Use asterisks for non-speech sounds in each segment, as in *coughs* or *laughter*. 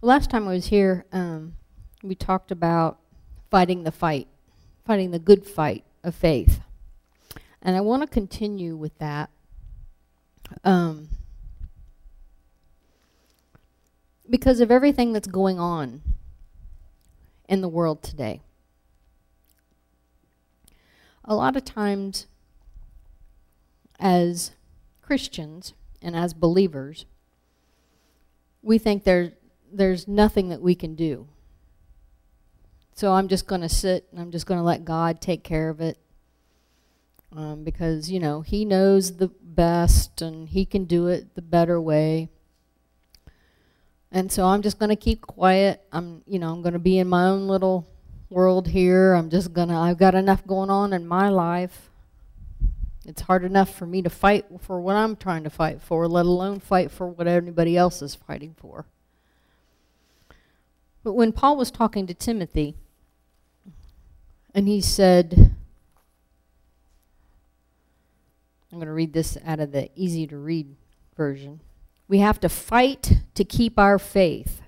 Last time I was here, um, we talked about fighting the fight, fighting the good fight of faith. And I want to continue with that. Um, because of everything that's going on in the world today. A lot of times as Christians and as believers, we think there, there's nothing that we can do. So I'm just going to sit and I'm just going to let God take care of it. Um, because, you know, he knows the best and he can do it the better way. And so I'm just going to keep quiet. I'm, you know, I'm going to be in my own little world here. I'm just going to, I've got enough going on in my life. It's hard enough for me to fight for what I'm trying to fight for, let alone fight for what anybody else is fighting for. But when Paul was talking to Timothy, and he said, I'm going to read this out of the easy to read version. We have to fight to keep our faith.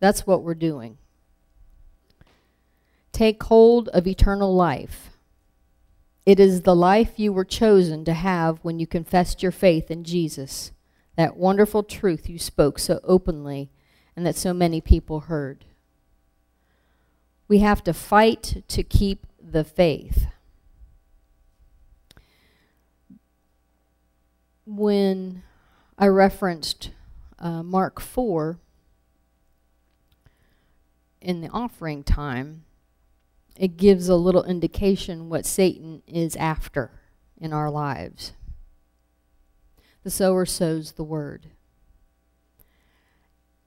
That's what we're doing. Take hold of eternal life. It is the life you were chosen to have when you confessed your faith in Jesus, that wonderful truth you spoke so openly and that so many people heard. We have to fight to keep the faith. When I referenced uh, Mark 4 in the offering time, it gives a little indication what Satan is after in our lives. The sower sows the word.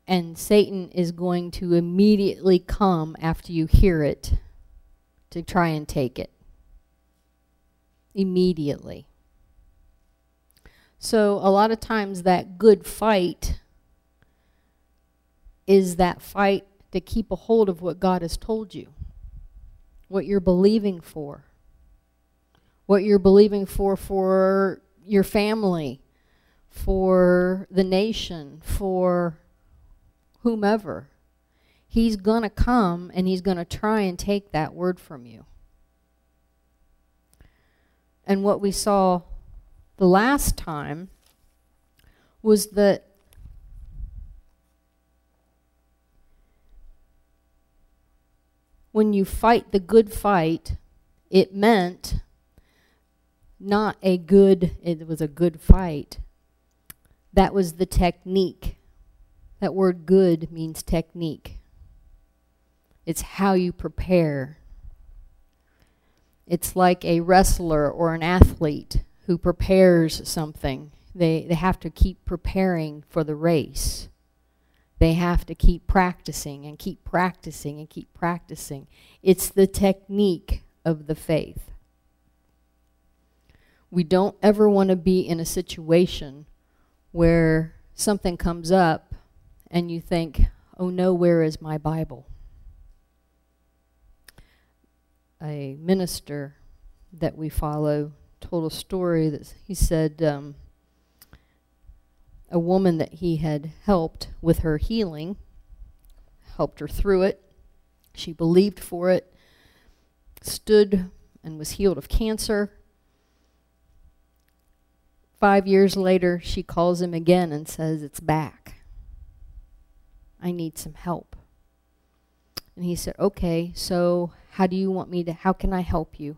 And Satan is going to immediately come after you hear it to try and take it. Immediately. So a lot of times that good fight is that fight to keep a hold of what God has told you what you're believing for, what you're believing for for your family, for the nation, for whomever. He's going to come and he's going to try and take that word from you. And what we saw the last time was that when you fight the good fight, it meant not a good, it was a good fight. That was the technique. That word good means technique. It's how you prepare. It's like a wrestler or an athlete who prepares something. They, they have to keep preparing for the race. They have to keep practicing and keep practicing and keep practicing. It's the technique of the faith. We don't ever want to be in a situation where something comes up and you think, oh no, where is my Bible? A minister that we follow told a story that he said, um, a woman that he had helped with her healing, helped her through it. She believed for it, stood and was healed of cancer. Five years later, she calls him again and says, it's back. I need some help. And he said, okay, so how do you want me to, how can I help you?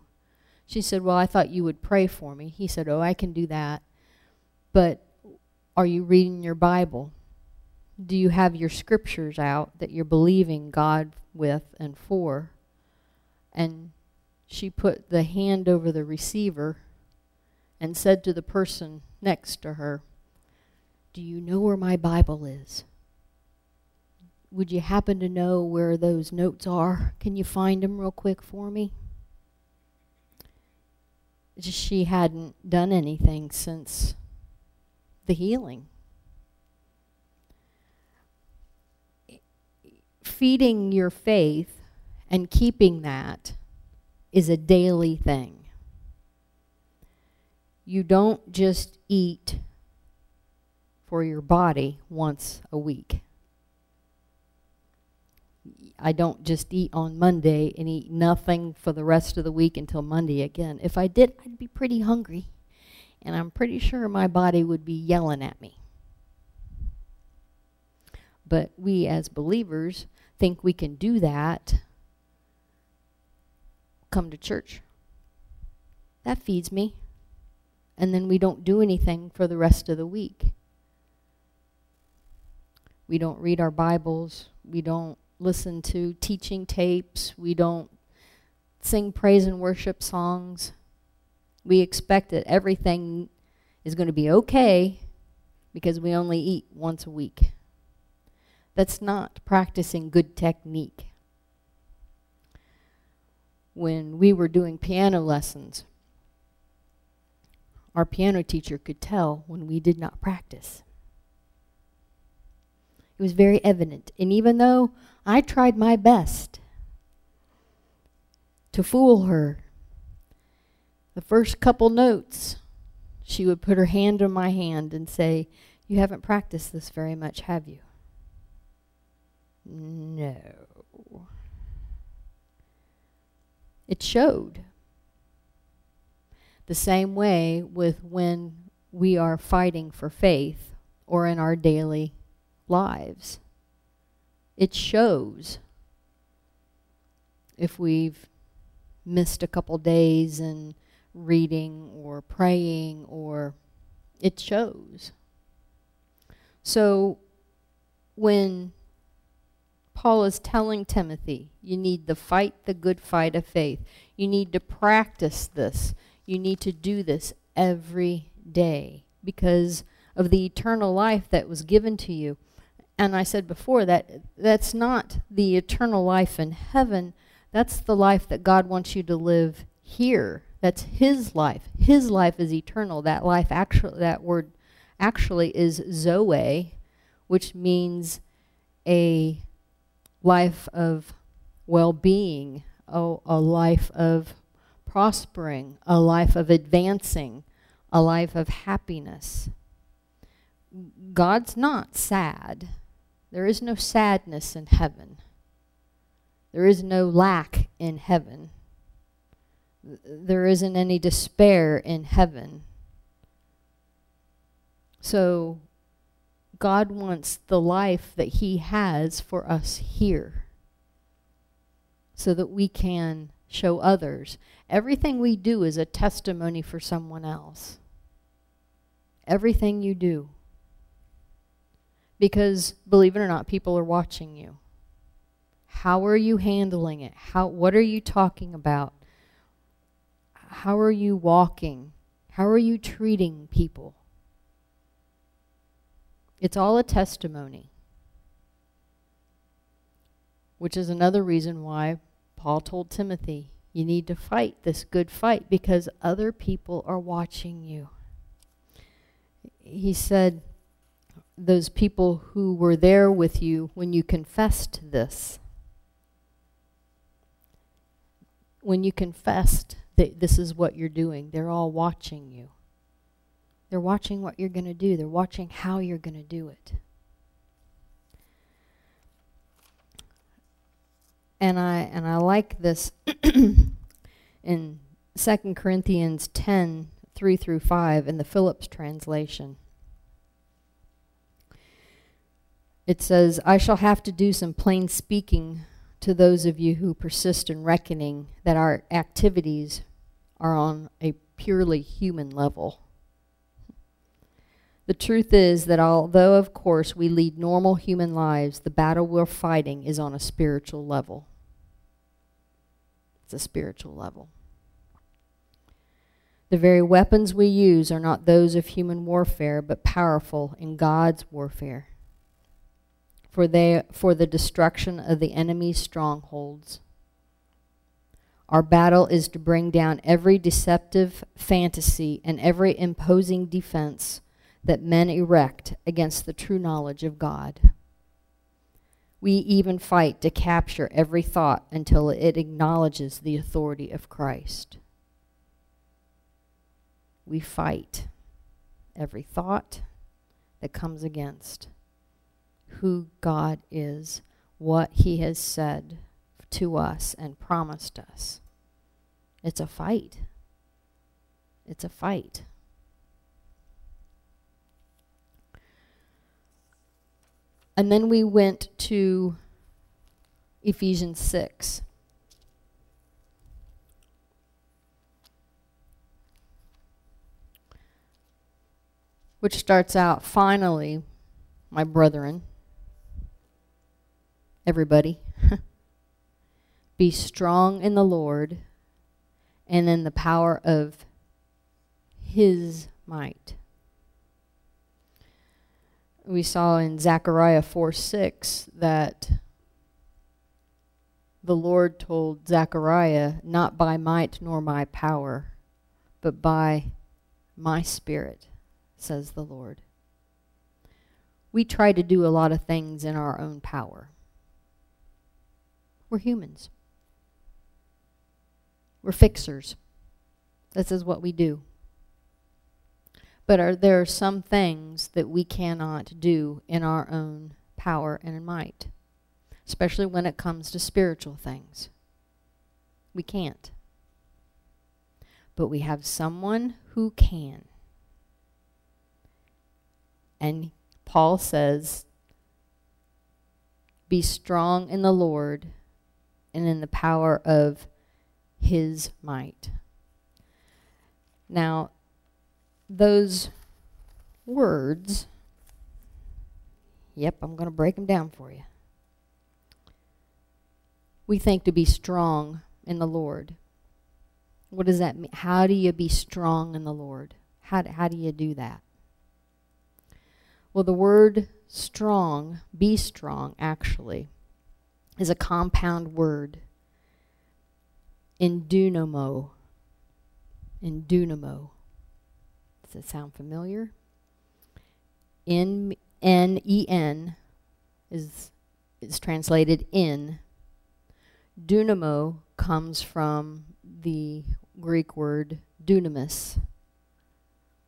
She said, well, I thought you would pray for me. He said, oh, I can do that. But are you reading your Bible? Do you have your scriptures out that you're believing God with and for? And she put the hand over the receiver and said to the person next to her, do you know where my Bible is? Would you happen to know where those notes are? Can you find them real quick for me? She hadn't done anything since the healing. Feeding your faith and keeping that is a daily thing. You don't just eat for your body once a week. I don't just eat on Monday and eat nothing for the rest of the week until Monday again. If I did, I'd be pretty hungry. And I'm pretty sure my body would be yelling at me. But we as believers think we can do that. Come to church. That feeds me. And then we don't do anything for the rest of the week. We don't read our Bibles. We don't listen to teaching tapes. We don't sing praise and worship songs. We expect that everything is going to be okay because we only eat once a week. That's not practicing good technique. When we were doing piano lessons, our piano teacher could tell when we did not practice. It was very evident. And even though I tried my best to fool her. The first couple notes, she would put her hand on my hand and say, you haven't practiced this very much, have you? No. It showed. The same way with when we are fighting for faith or in our daily lives it shows if we've missed a couple days in reading or praying or it shows. So when Paul is telling Timothy, you need to fight the good fight of faith. You need to practice this. You need to do this every day because of the eternal life that was given to you and I said before that that's not the eternal life in heaven. That's the life that God wants you to live here. That's his life. His life is eternal. That life actually that word actually is zoe, which means a life of well-being, a, a life of prospering, a life of advancing, a life of happiness. God's not sad. There is no sadness in heaven. There is no lack in heaven. There isn't any despair in heaven. So God wants the life that he has for us here so that we can show others. Everything we do is a testimony for someone else. Everything you do. Because, believe it or not, people are watching you. How are you handling it? How, what are you talking about? How are you walking? How are you treating people? It's all a testimony. Which is another reason why Paul told Timothy, you need to fight this good fight because other people are watching you. He said, those people who were there with you when you confessed this. When you confessed that this is what you're doing, they're all watching you. They're watching what you're going to do. They're watching how you're going to do it. And I and I like this *coughs* in 2 Corinthians 10, 3 through 5 in the Phillips translation. It says, I shall have to do some plain speaking to those of you who persist in reckoning that our activities are on a purely human level. The truth is that although, of course, we lead normal human lives, the battle we're fighting is on a spiritual level. It's a spiritual level. The very weapons we use are not those of human warfare, but powerful in God's warfare for, they, for the destruction of the enemy's strongholds. Our battle is to bring down every deceptive fantasy and every imposing defense that men erect against the true knowledge of God. We even fight to capture every thought until it acknowledges the authority of Christ. We fight every thought that comes against who God is, what he has said to us and promised us. It's a fight. It's a fight. And then we went to Ephesians 6. Which starts out, finally, my brethren, everybody, *laughs* be strong in the Lord and in the power of his might. We saw in Zechariah 4 6 that the Lord told Zechariah, not by might nor by power, but by my spirit, says the Lord. We try to do a lot of things in our own power. We're humans. We're fixers. This is what we do. But are there some things that we cannot do in our own power and might? Especially when it comes to spiritual things. We can't. But we have someone who can. And Paul says, be strong in the Lord and in the power of his might. Now, those words, yep, I'm going to break them down for you. We think to be strong in the Lord. What does that mean? How do you be strong in the Lord? How, how do you do that? Well, the word strong, be strong, actually, is a compound word in dunamo. In dunamo. Does it sound familiar? In N-E-N is, is translated in. Dunamo comes from the Greek word dunamis,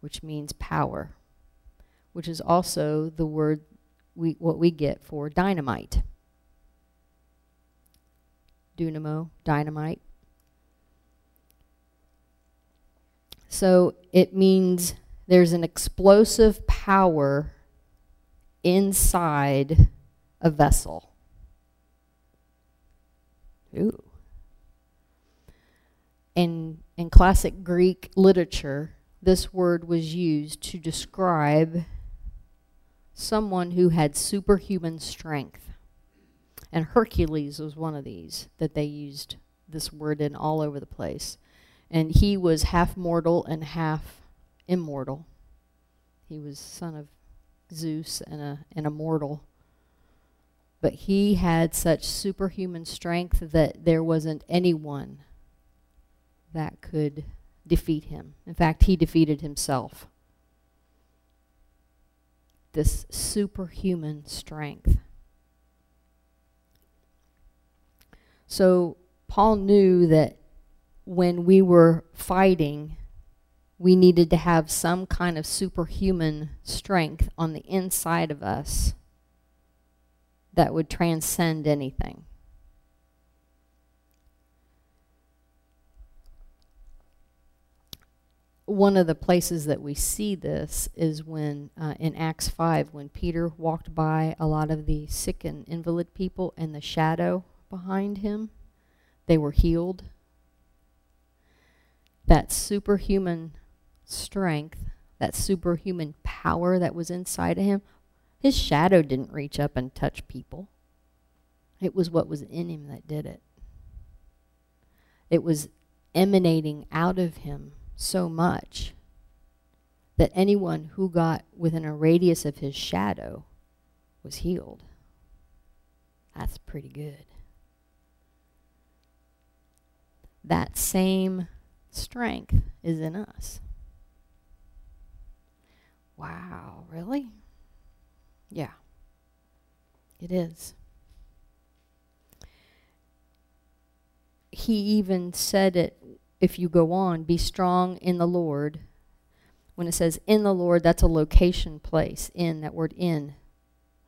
which means power, which is also the word we what we get for dynamite. Dunamo, dynamite. So it means there's an explosive power inside a vessel. Ooh. In, in classic Greek literature, this word was used to describe someone who had superhuman strength. And Hercules was one of these that they used this word in all over the place and he was half mortal and half immortal. He was son of Zeus and a, and a mortal. But he had such superhuman strength that there wasn't anyone that could defeat him. In fact, he defeated himself. This superhuman strength. So Paul knew that when we were fighting, we needed to have some kind of superhuman strength on the inside of us that would transcend anything. One of the places that we see this is when, uh, in Acts 5, when Peter walked by a lot of the sick and invalid people and the shadow behind him, they were healed that superhuman strength, that superhuman power that was inside of him, his shadow didn't reach up and touch people. It was what was in him that did it. It was emanating out of him so much that anyone who got within a radius of his shadow was healed. That's pretty good. That same strength is in us. Wow, really? Yeah, it is. He even said it, if you go on, be strong in the Lord. When it says in the Lord, that's a location place, in, that word in.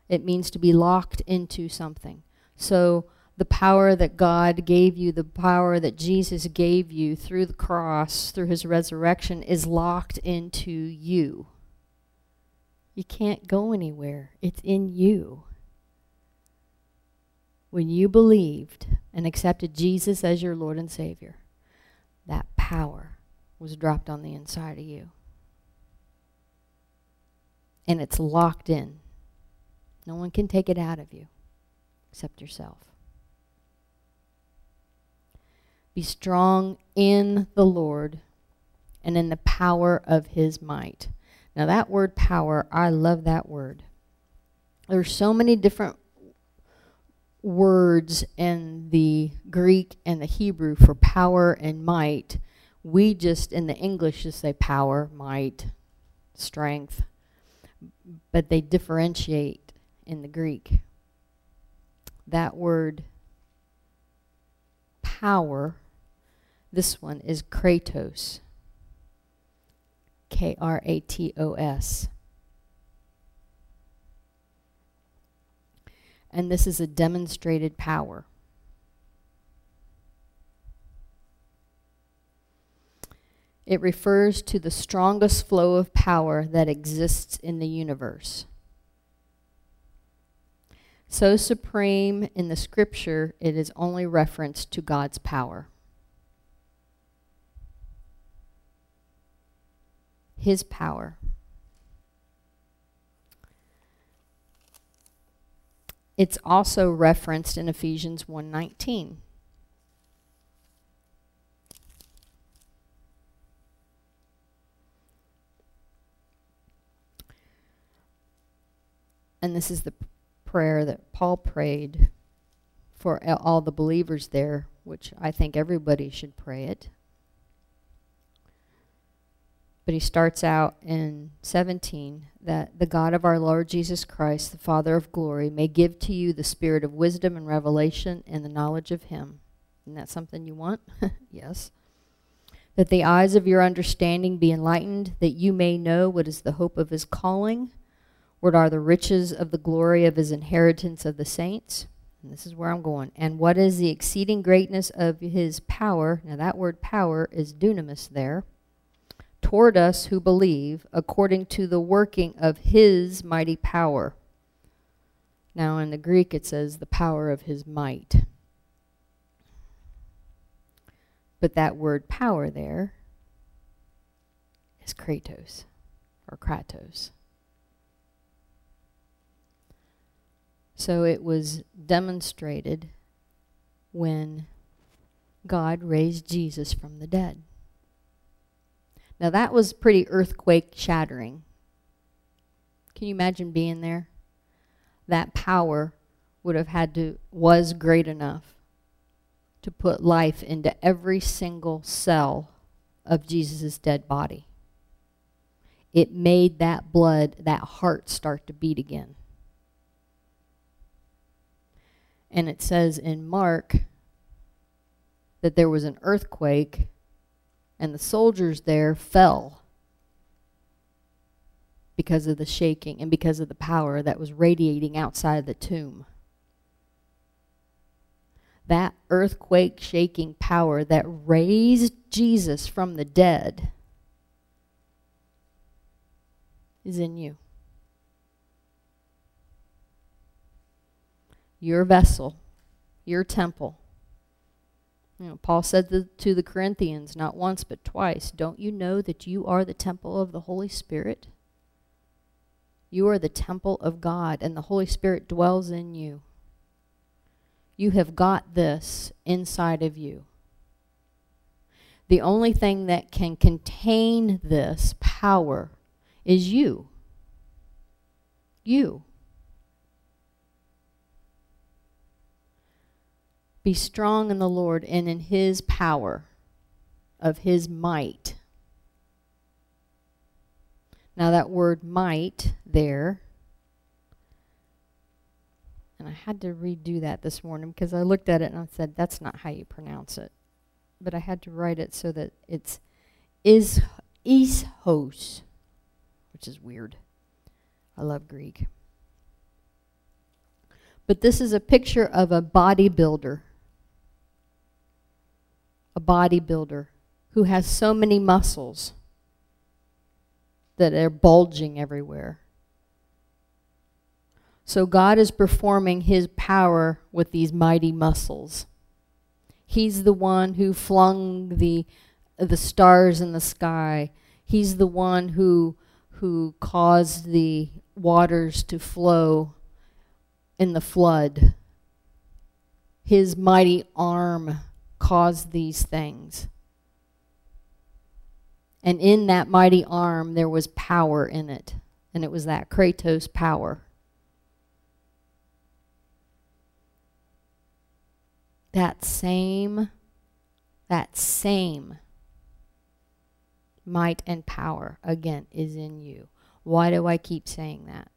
It means to be locked into something, So the power that God gave you, the power that Jesus gave you through the cross, through his resurrection, is locked into you. You can't go anywhere. It's in you. When you believed and accepted Jesus as your Lord and Savior, that power was dropped on the inside of you. And it's locked in. No one can take it out of you except yourself. Be strong in the Lord and in the power of his might. Now that word power, I love that word. There's so many different words in the Greek and the Hebrew for power and might. We just, in the English, just say power, might, strength. But they differentiate in the Greek. That word power, this one is kratos. K-R-A-T-O-S. And this is a demonstrated power. It refers to the strongest flow of power that exists in the universe. So supreme in the scripture, it is only reference to God's power. His power. It's also referenced in Ephesians 1.19. And this is the prayer that Paul prayed for all the believers there, which I think everybody should pray it. But he starts out in 17 that the God of our Lord Jesus Christ, the Father of glory, may give to you the spirit of wisdom and revelation and the knowledge of him. Isn't that something you want? *laughs* yes. That the eyes of your understanding be enlightened, that you may know what is the hope of his calling, what are the riches of the glory of his inheritance of the saints. And this is where I'm going. And what is the exceeding greatness of his power? Now that word power is dunamis there toward us who believe according to the working of his mighty power. Now in the Greek it says the power of his might. But that word power there is kratos or kratos. So it was demonstrated when God raised Jesus from the dead. Now that was pretty earthquake shattering. Can you imagine being there? That power would have had to, was great enough to put life into every single cell of Jesus' dead body. It made that blood, that heart start to beat again. And it says in Mark that there was an earthquake and the soldiers there fell because of the shaking and because of the power that was radiating outside the tomb. That earthquake shaking power that raised Jesus from the dead is in you. Your vessel, your temple, you know, Paul said the, to the Corinthians not once but twice, don't you know that you are the temple of the Holy Spirit? You are the temple of God and the Holy Spirit dwells in you. You have got this inside of you. The only thing that can contain this power is you. You. Be strong in the Lord and in his power of his might. Now that word might there, and I had to redo that this morning because I looked at it and I said, that's not how you pronounce it. But I had to write it so that it's is ishos, which is weird. I love Greek. But this is a picture of a bodybuilder. A bodybuilder who has so many muscles that they're bulging everywhere. So God is performing his power with these mighty muscles. He's the one who flung the the stars in the sky. He's the one who who caused the waters to flow in the flood. His mighty arm caused these things. And in that mighty arm, there was power in it. And it was that Kratos power. That same, that same might and power, again, is in you. Why do I keep saying that?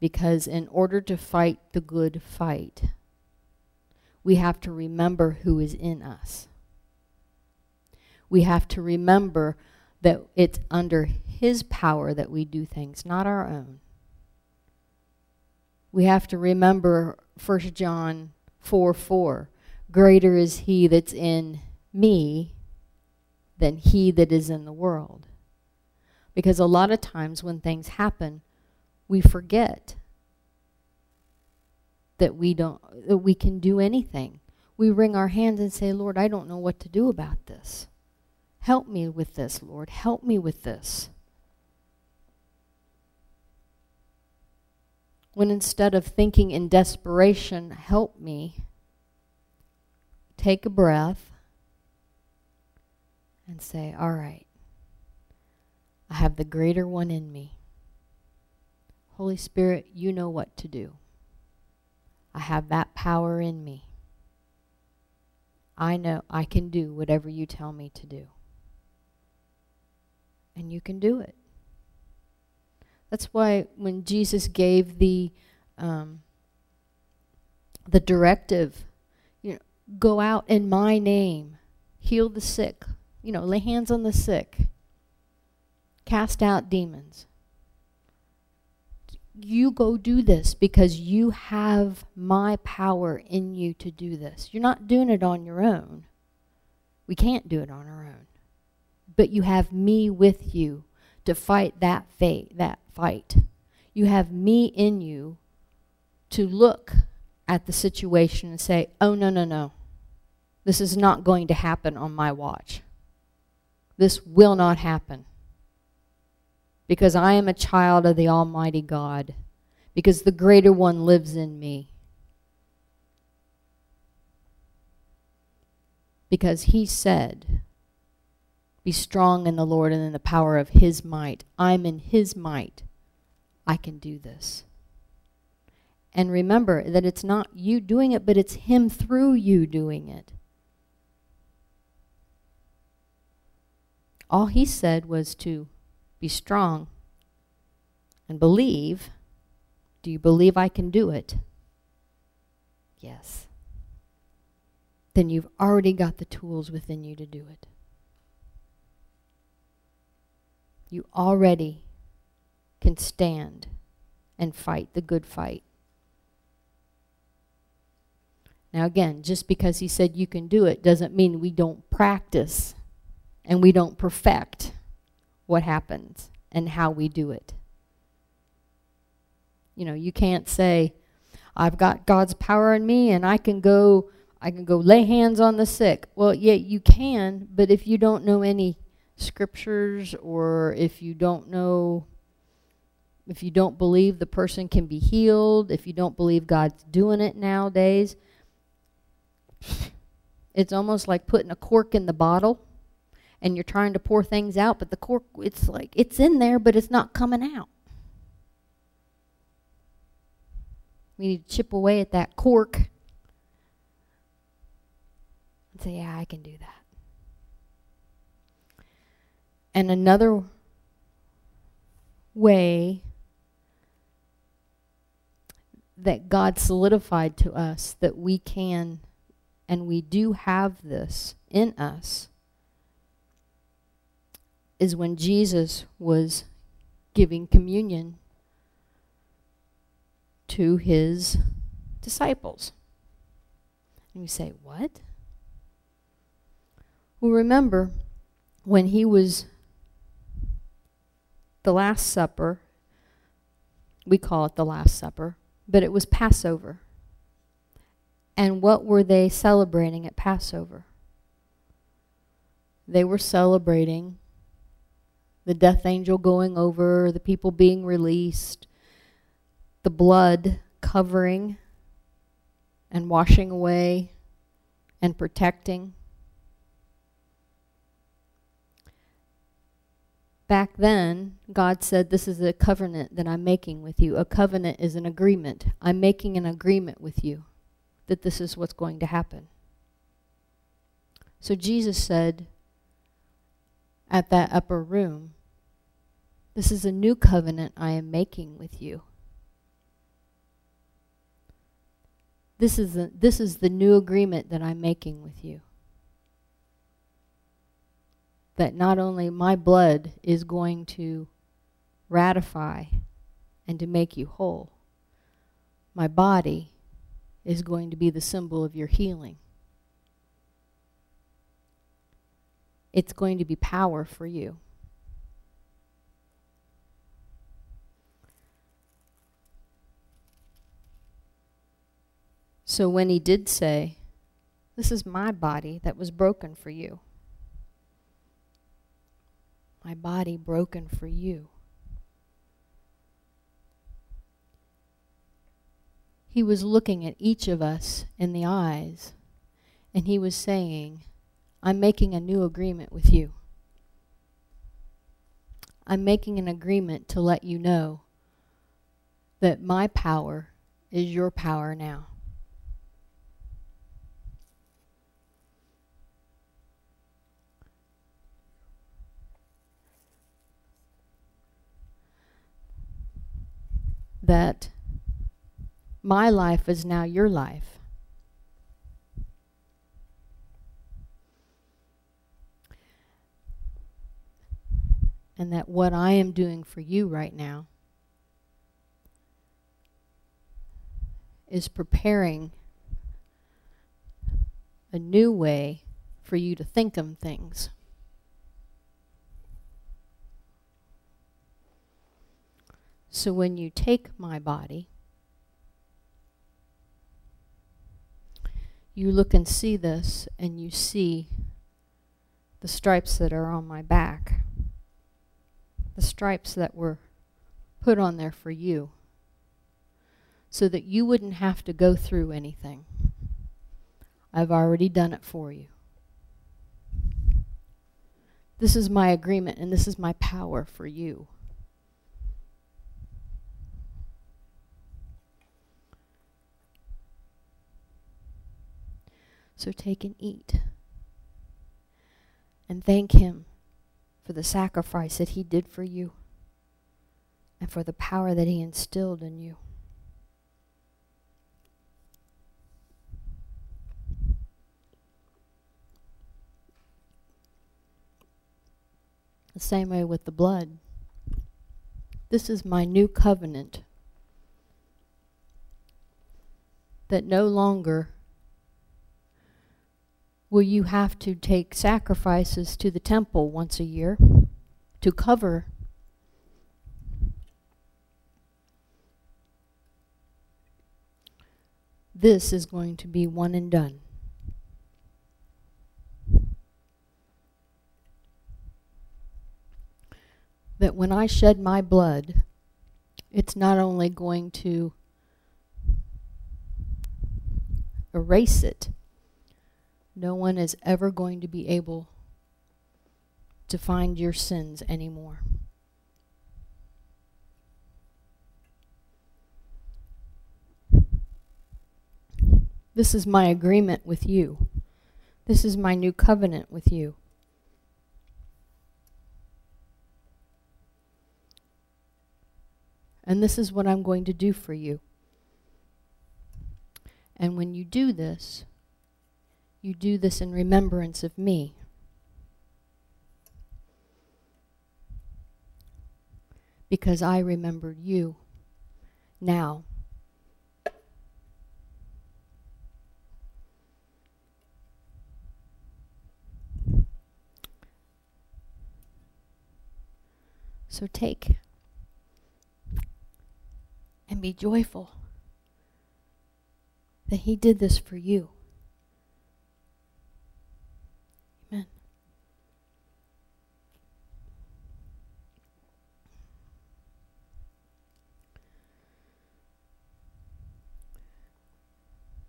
Because in order to fight the good fight, we have to remember who is in us. We have to remember that it's under his power that we do things, not our own. We have to remember 1 John 4, 4. Greater is he that's in me than he that is in the world. Because a lot of times when things happen, we forget that we don't that we can do anything. We wring our hands and say, "Lord, I don't know what to do about this. Help me with this, Lord. Help me with this." When instead of thinking in desperation, "Help me," take a breath and say, "All right. I have the greater one in me. Holy Spirit, you know what to do. I have that power in me. I know I can do whatever you tell me to do. And you can do it. That's why when Jesus gave the um, the directive, you know, go out in my name, heal the sick, you know, lay hands on the sick, cast out demons. You go do this because you have my power in you to do this. You're not doing it on your own. We can't do it on our own. But you have me with you to fight that fate, that fight. You have me in you to look at the situation and say, "Oh no, no, no. This is not going to happen on my watch." This will not happen. Because I am a child of the Almighty God. Because the greater one lives in me. Because he said, be strong in the Lord and in the power of his might. I'm in his might. I can do this. And remember that it's not you doing it, but it's him through you doing it. All he said was to be strong and believe. Do you believe I can do it? Yes. Then you've already got the tools within you to do it. You already can stand and fight the good fight. Now again, just because he said you can do it doesn't mean we don't practice and we don't perfect what happens and how we do it. You know, you can't say, I've got God's power in me and I can go I can go lay hands on the sick. Well, yeah, you can, but if you don't know any scriptures or if you don't know if you don't believe the person can be healed, if you don't believe God's doing it nowadays, it's almost like putting a cork in the bottle and you're trying to pour things out, but the cork, it's like, it's in there, but it's not coming out. We need to chip away at that cork and say, yeah, I can do that. And another way that God solidified to us that we can and we do have this in us is when Jesus was giving communion to his disciples. And you say, what? Well, remember, when he was the Last Supper, we call it the Last Supper, but it was Passover. And what were they celebrating at Passover? They were celebrating the death angel going over, the people being released, the blood covering and washing away and protecting. Back then, God said, this is a covenant that I'm making with you. A covenant is an agreement. I'm making an agreement with you that this is what's going to happen. So Jesus said at that upper room, this is a new covenant I am making with you. This is, the, this is the new agreement that I'm making with you that not only my blood is going to ratify and to make you whole, my body is going to be the symbol of your healing. It's going to be power for you. So when he did say, this is my body that was broken for you my body broken for you. He was looking at each of us in the eyes and he was saying, I'm making a new agreement with you. I'm making an agreement to let you know that my power is your power now. That my life is now your life. And that what I am doing for you right now is preparing a new way for you to think of things. So when you take my body, you look and see this and you see the stripes that are on my back. The stripes that were put on there for you so that you wouldn't have to go through anything. I've already done it for you. This is my agreement and this is my power for you. So take and eat. And thank him for the sacrifice that he did for you and for the power that he instilled in you. The same way with the blood. This is my new covenant that no longer will you have to take sacrifices to the temple once a year to cover this is going to be one and done. That when I shed my blood, it's not only going to erase it, no one is ever going to be able to find your sins anymore. This is my agreement with you. This is my new covenant with you. And this is what I'm going to do for you. And when you do this, you do this in remembrance of me. Because I remembered you now. So take and be joyful that He did this for you.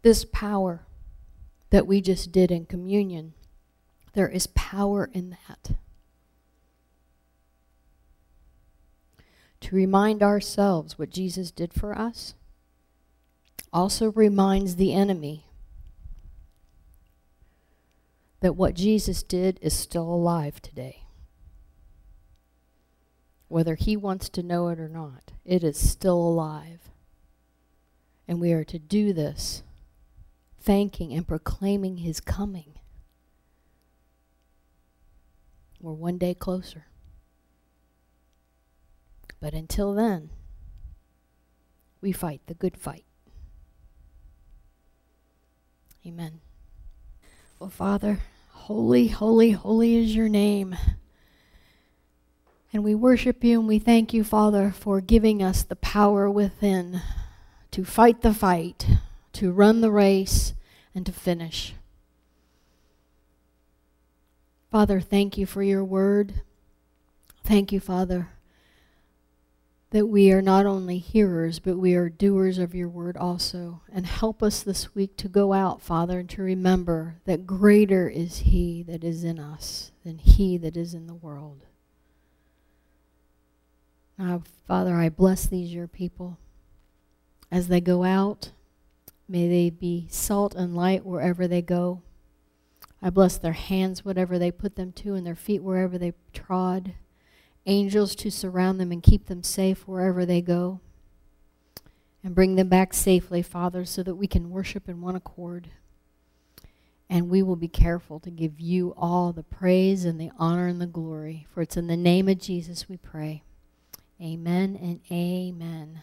This power that we just did in communion, there is power in that. To remind ourselves what Jesus did for us also reminds the enemy that what Jesus did is still alive today. Whether he wants to know it or not, it is still alive. And we are to do this thanking and proclaiming his coming. We're one day closer. But until then, we fight the good fight. Amen. Well, Father, holy, holy, holy is your name. And we worship you and we thank you, Father, for giving us the power within to fight the fight, to run the race, and to finish. Father, thank you for your word. Thank you, Father, that we are not only hearers, but we are doers of your word also. And help us this week to go out, Father, and to remember that greater is he that is in us than he that is in the world. Now, Father, I bless these your people. As they go out, may they be salt and light wherever they go. I bless their hands, whatever they put them to, and their feet wherever they trod angels to surround them and keep them safe wherever they go. And bring them back safely, Father, so that we can worship in one accord. And we will be careful to give you all the praise and the honor and the glory. For it's in the name of Jesus we pray. Amen and amen.